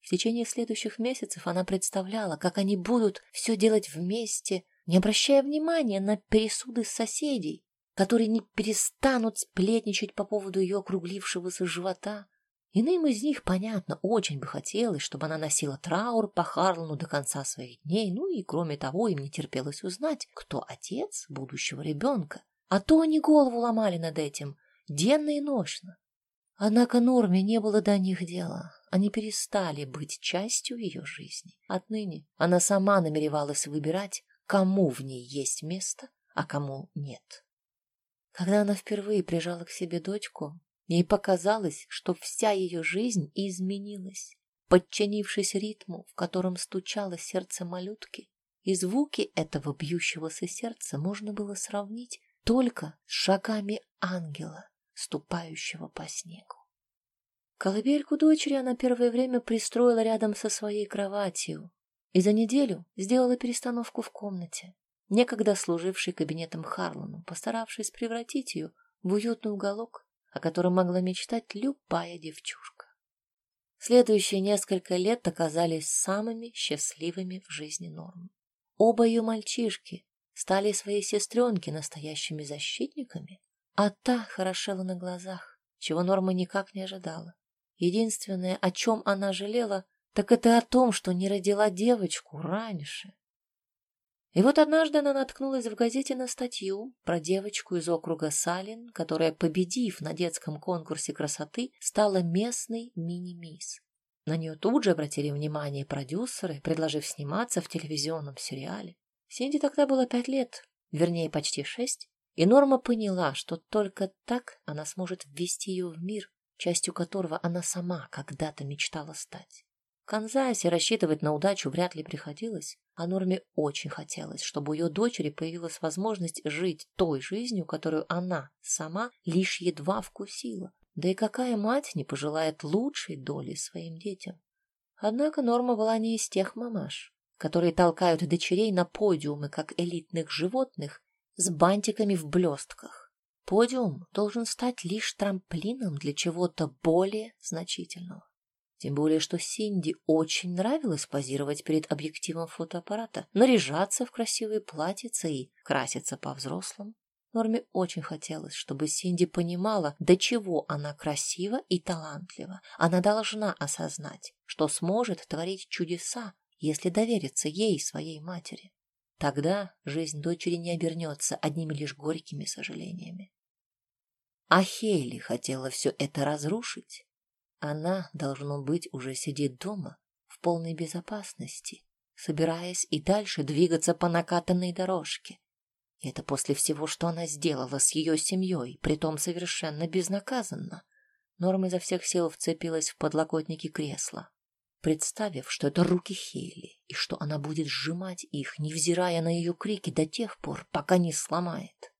S2: В течение следующих месяцев она представляла, как они будут все делать вместе, не обращая внимания на пересуды соседей, которые не перестанут сплетничать по поводу ее округлившегося живота. Иным из них, понятно, очень бы хотелось, чтобы она носила траур по Харлану до конца своих дней, ну и, кроме того, им не терпелось узнать, кто отец будущего ребенка. А то они голову ломали над этим, денно и ночно. Однако Норме не было до них дела. Они перестали быть частью ее жизни. Отныне она сама намеревалась выбирать, кому в ней есть место, а кому нет. Когда она впервые прижала к себе дочку, ей показалось, что вся ее жизнь изменилась. подчинившись ритму, в котором стучало сердце малютки, и звуки этого бьющегося сердца можно было сравнить только с шагами ангела, ступающего по снегу. Колыбельку дочери она первое время пристроила рядом со своей кроватью и за неделю сделала перестановку в комнате, некогда служившей кабинетом Харлану, постаравшись превратить ее в уютный уголок, о котором могла мечтать любая девчушка. Следующие несколько лет оказались самыми счастливыми в жизни Нормы. Оба ее мальчишки стали своей сестренке настоящими защитниками, а та хорошела на глазах, чего Норма никак не ожидала. Единственное, о чем она жалела, так это о том, что не родила девочку раньше. И вот однажды она наткнулась в газете на статью про девочку из округа Салин, которая, победив на детском конкурсе красоты, стала местной мини-мисс. На нее тут же обратили внимание продюсеры, предложив сниматься в телевизионном сериале. Синди тогда было пять лет, вернее, почти шесть, и Норма поняла, что только так она сможет ввести ее в мир, частью которого она сама когда-то мечтала стать. Канзасе рассчитывать на удачу вряд ли приходилось, а Норме очень хотелось, чтобы у ее дочери появилась возможность жить той жизнью, которую она сама лишь едва вкусила. Да и какая мать не пожелает лучшей доли своим детям? Однако Норма была не из тех мамаш, которые толкают дочерей на подиумы, как элитных животных, с бантиками в блестках. Подиум должен стать лишь трамплином для чего-то более значительного. Тем более, что Синди очень нравилось позировать перед объективом фотоаппарата, наряжаться в красивые платьица и краситься по-взрослому. Норме очень хотелось, чтобы Синди понимала, до чего она красива и талантлива. Она должна осознать, что сможет творить чудеса, если довериться ей, своей матери. Тогда жизнь дочери не обернется одними лишь горькими сожалениями. А Хейли хотела все это разрушить. Она, должно быть, уже сидит дома, в полной безопасности, собираясь и дальше двигаться по накатанной дорожке. И это после всего, что она сделала с ее семьей, притом совершенно безнаказанно. Норма изо всех сил вцепилась в подлокотники кресла, представив, что это руки Хейли, и что она будет сжимать их, невзирая на ее крики до тех пор, пока не сломает.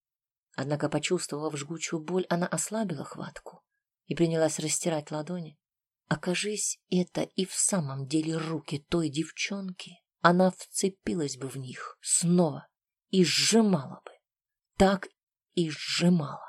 S2: Однако, почувствовав жгучую боль, она ослабила хватку и принялась растирать ладони. Окажись это и в самом деле руки той девчонки, она вцепилась бы в них снова и сжимала бы. Так и сжимала.